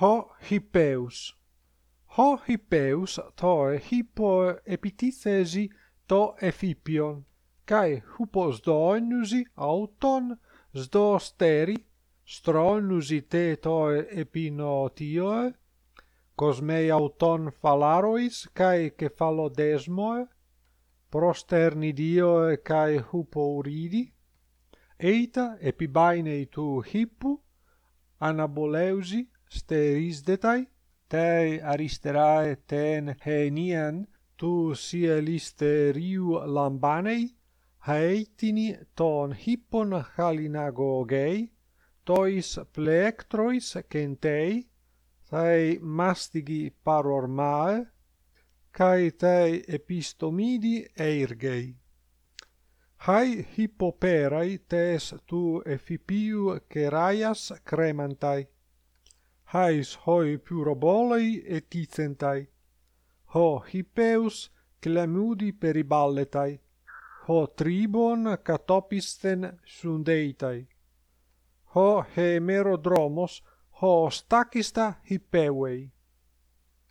ho hippeus ho hippeus toe hippo epitithesi to ephipion kai hupos doinusi auton sdosteri stronusi te toe epinotioe cosmei auton phalarois kai cephalodesmoe prosternidioe kai hupouridi eita epibainei tu hippu anaboleusi sterisdetai, tei aristerae ten henian, tu sielisterio lambanei, haeitini ton hippon halinagogei, tois pleectrois kentei? Tai mastigi parormae, kai tei epistomidi eirgei. Hai hippoperai tes tu effipiu keraias cremantai hais hoi pyrobolei eticentai. Ho hippeus clamudi periballetai. Ho tribon catopisten sundeitai. Ho hemerodromos ho stakista hippewei.